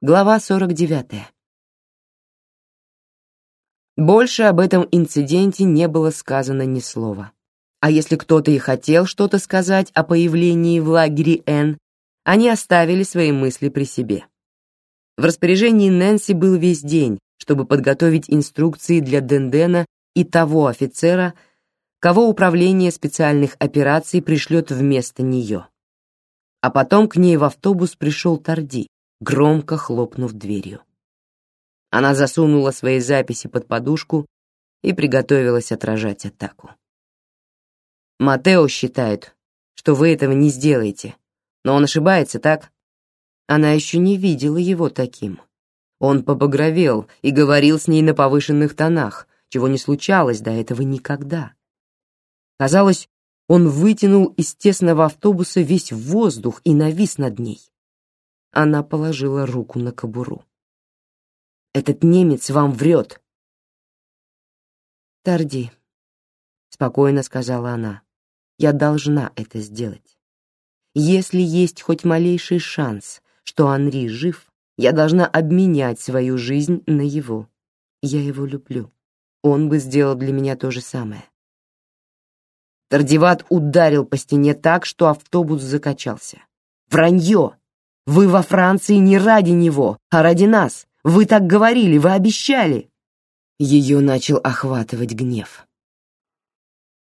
Глава 49. Больше об этом инциденте не было сказано ни слова. А если кто-то и хотел что-то сказать о появлении в лагере Н, они оставили свои мысли при себе. В распоряжении Нэнси был весь день, чтобы подготовить инструкции для Дендена и того офицера, кого управление специальных операций пришлет вместо нее. А потом к ней в автобус пришел Тарди, громко хлопнув дверью. Она засунула свои записи под подушку и приготовилась отражать атаку. Матео считает, что вы этого не сделаете, но он ошибается, так? Она еще не видела его таким. Он побагровел и говорил с ней на повышенных тонах, чего не случалось до этого никогда. Казалось, он вытянул из тесного автобуса весь воздух и навис над ней. Она положила руку на кобуру. Этот немец вам врет. Тарди, спокойно сказала она. Я должна это сделать. Если есть хоть малейший шанс, что Анри жив, я должна обменять свою жизнь на его. Я его люблю. Он бы сделал для меня то же самое. Тардиват ударил по стене так, что автобус закачался. Вранье! Вы во Франции не ради него, а ради нас. Вы так говорили, вы обещали. Ее начал охватывать гнев.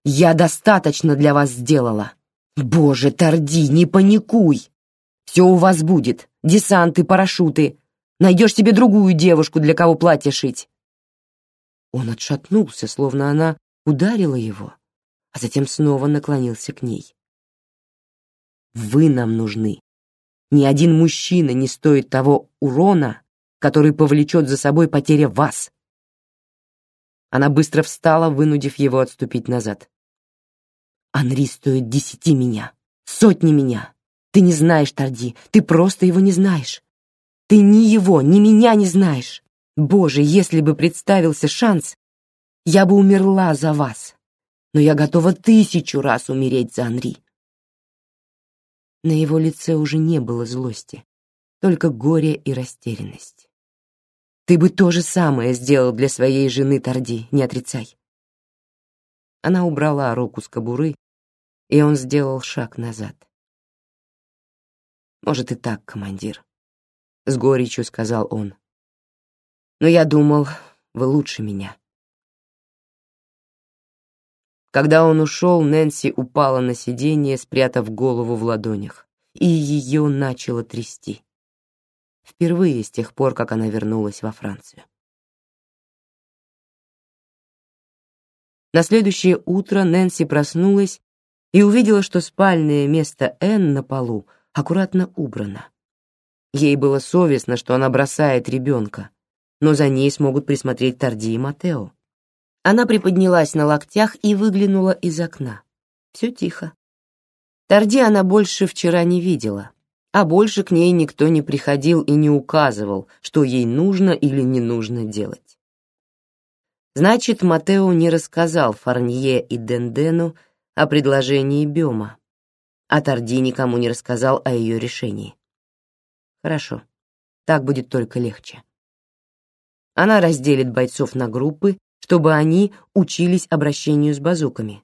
Я достаточно для вас сделала. Боже, Торди, не паникуй. Все у вас будет. Десанты, парашюты. Найдешь себе другую девушку, для кого платье шить. Он отшатнулся, словно она ударила его, а затем снова наклонился к ней. Вы нам нужны. Ни один мужчина не стоит того урона, который повлечет за собой потеря вас. Она быстро встала, вынудив его отступить назад. Анри стоит десяти меня, сотни меня. Ты не знаешь Тарди, ты просто его не знаешь. Ты ни его, ни меня не знаешь. Боже, если бы представился шанс, я бы умерла за вас. Но я готова тысячу раз умереть за Анри. На его лице уже не было злости, только горе и растерянность. Ты бы то же самое сделал для своей жены Тарди, не отрицай. Она убрала руку с кобуры, и он сделал шаг назад. Может и так, командир, с горечью сказал он. Но я думал, вы лучше меня. Когда он ушел, Нэнси упала на сиденье, спрятав голову в ладонях, и ее начало трясти. Впервые с тех пор, как она вернулась во Францию. На следующее утро Нэнси проснулась и увидела, что спальное место Энн на полу аккуратно убрано. Ей было совестно, что она бросает ребенка, но за ней смогут присмотреть Тарди и Матео. Она приподнялась на локтях и выглянула из окна. Все тихо. Тарди она больше вчера не видела, а больше к ней никто не приходил и не указывал, что ей нужно или не нужно делать. Значит, Матео не рассказал Фарнье и Дендену о предложении Бёма, а Тарди никому не рассказал о ее решении. Хорошо, так будет только легче. Она разделит бойцов на группы чтобы они учились обращению с базуками,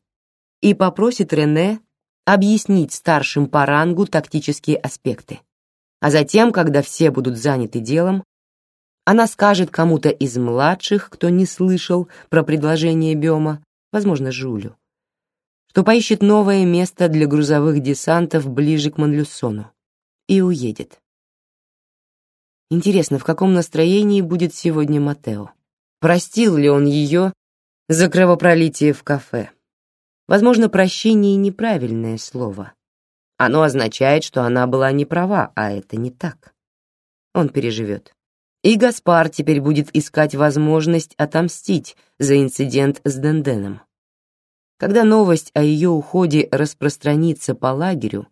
и попросит Рене объяснить старшим по рангу тактические аспекты. А затем, когда все будут заняты делом, она скажет кому-то из младших, кто не слышал про предложение Бёма, возможно, Жулю, что поищет новое место для грузовых десантов ближе к Монлюсону и уедет. Интересно, в каком настроении будет сегодня Матео? Простил ли он ее за кровопролитие в кафе? Возможно, прощение неправильное слово. Оно означает, что она была не права, а это не так. Он переживет. И Гаспар теперь будет искать возможность отомстить за инцидент с Денденом. Когда новость о ее уходе распространится по лагерю,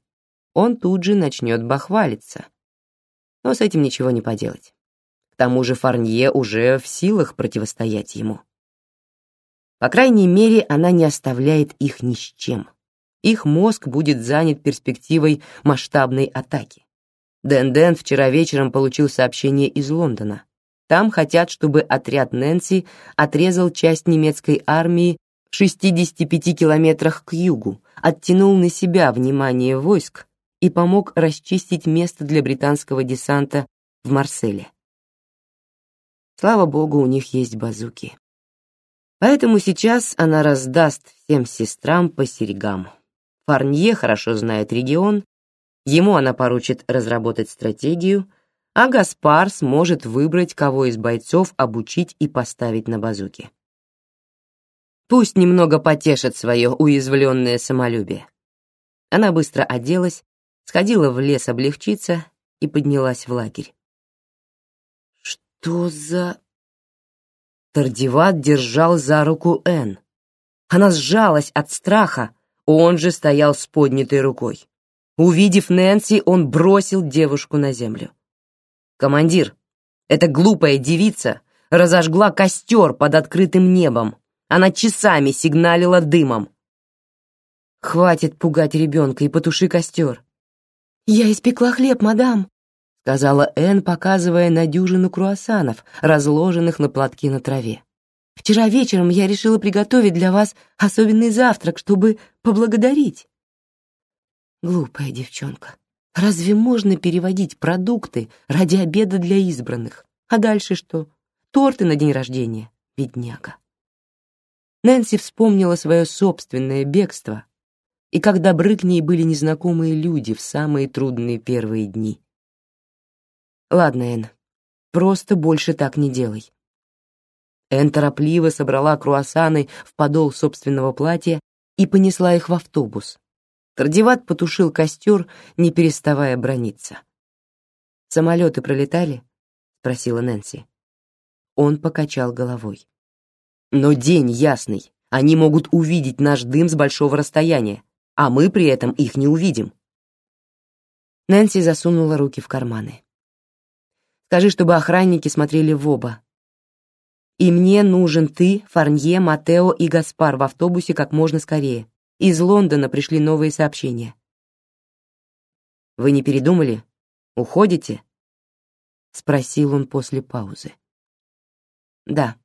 он тут же начнет бахвалиться. Но с этим ничего не поделать. Тому же Фарнье уже в силах противостоять ему. По крайней мере, она не оставляет их ни с чем. Их мозг будет занят перспективой масштабной атаки. Дэн-Дэн вчера вечером получил сообщение из Лондона. Там хотят, чтобы отряд Нэнси отрезал часть немецкой армии в 65 километрах к югу, оттянул на себя внимание войск и помог расчистить место для британского десанта в Марселе. Слава богу, у них есть базуки. Поэтому сейчас она раздаст всем сестрам по серьгам. Фарнье хорошо знает регион, ему она поручит разработать стратегию, а Гаспар сможет выбрать, кого из бойцов обучить и поставить на базуки. Пусть немного потешит свое уязвленное самолюбие. Она быстро оделась, сходила в лес облегчиться и поднялась в лагерь. Что за... Тардиват держал за руку Энн. Она сжалась от страха, он же стоял с поднятой рукой. Увидев Нэнси, он бросил девушку на землю. «Командир, эта глупая девица разожгла костер под открытым небом. Она часами сигналила дымом. Хватит пугать ребенка и потуши костер. Я испекла хлеб, мадам, сказала Энн, показывая на дюжину круассанов, разложенных на платке на траве. Вчера вечером я решила приготовить для вас особенный завтрак, чтобы поблагодарить. Глупая девчонка. Разве можно переводить продукты ради обеда для избранных? А дальше что? Торты на день рождения, бедняга. Нэнси вспомнила свое собственное бегство и как добры к ней были незнакомые люди в самые трудные первые дни. Ладно, Эн, просто больше так не делай. Эн торопливо собрала круассаны в подол собственного платья и понесла их в автобус. Тардиват потушил костер, не переставая брониться. «Самолеты пролетали?» — спросила Нэнси. Он покачал головой. «Но день ясный. Они могут увидеть наш дым с большого расстояния, а мы при этом их не увидим». Нэнси засунула руки в карманы. Скажи, чтобы охранники смотрели в оба. И мне нужен ты, Фарнье, Матео и Гаспар в автобусе как можно скорее. Из Лондона пришли новые сообщения. Вы не передумали? Уходите? спросил он после паузы. Да.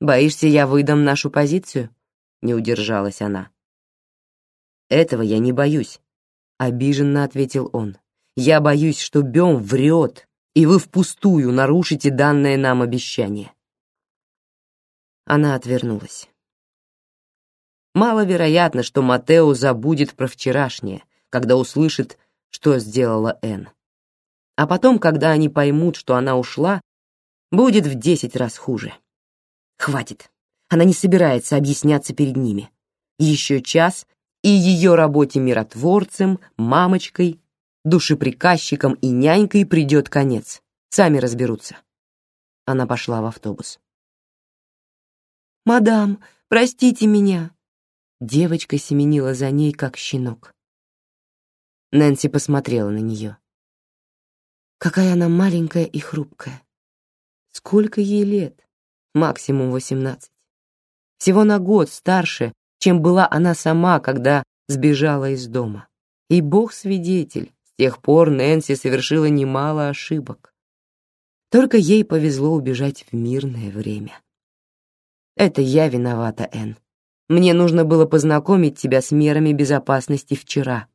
Боишься, я выдам нашу позицию? Не удержалась она. Этого я не боюсь, обиженно ответил он. Я боюсь, что Бем врет и вы впустую нарушите данное нам обещание. Она отвернулась. Маловероятно, что Матео забудет про вчерашнее, когда услышит, что сделала Энн. А потом, когда они поймут, что она ушла, будет в десять раз хуже. Хватит. Она не собирается объясняться перед ними. Еще час, и ее работе миротворцем, мамочкой душеприказчиком и нянькой придет конец. Сами разберутся. Она пошла в автобус. «Мадам, простите меня!» Девочка семенила за ней, как щенок. Нэнси посмотрела на нее. Какая она маленькая и хрупкая. Сколько ей лет? Максимум восемнадцать. Всего на год старше, чем была она сама, когда сбежала из дома. И Бог свидетель, тех пор Нэнси совершила немало ошибок. Только ей повезло убежать в мирное время. Это я виновата, Энн. Мне нужно было познакомить тебя с мерами безопасности вчера.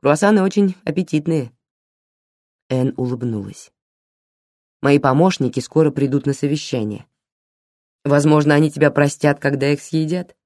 Круассаны очень аппетитные. Энн улыбнулась. Мои помощники скоро придут на совещание. Возможно, они тебя простят, когда их съедят.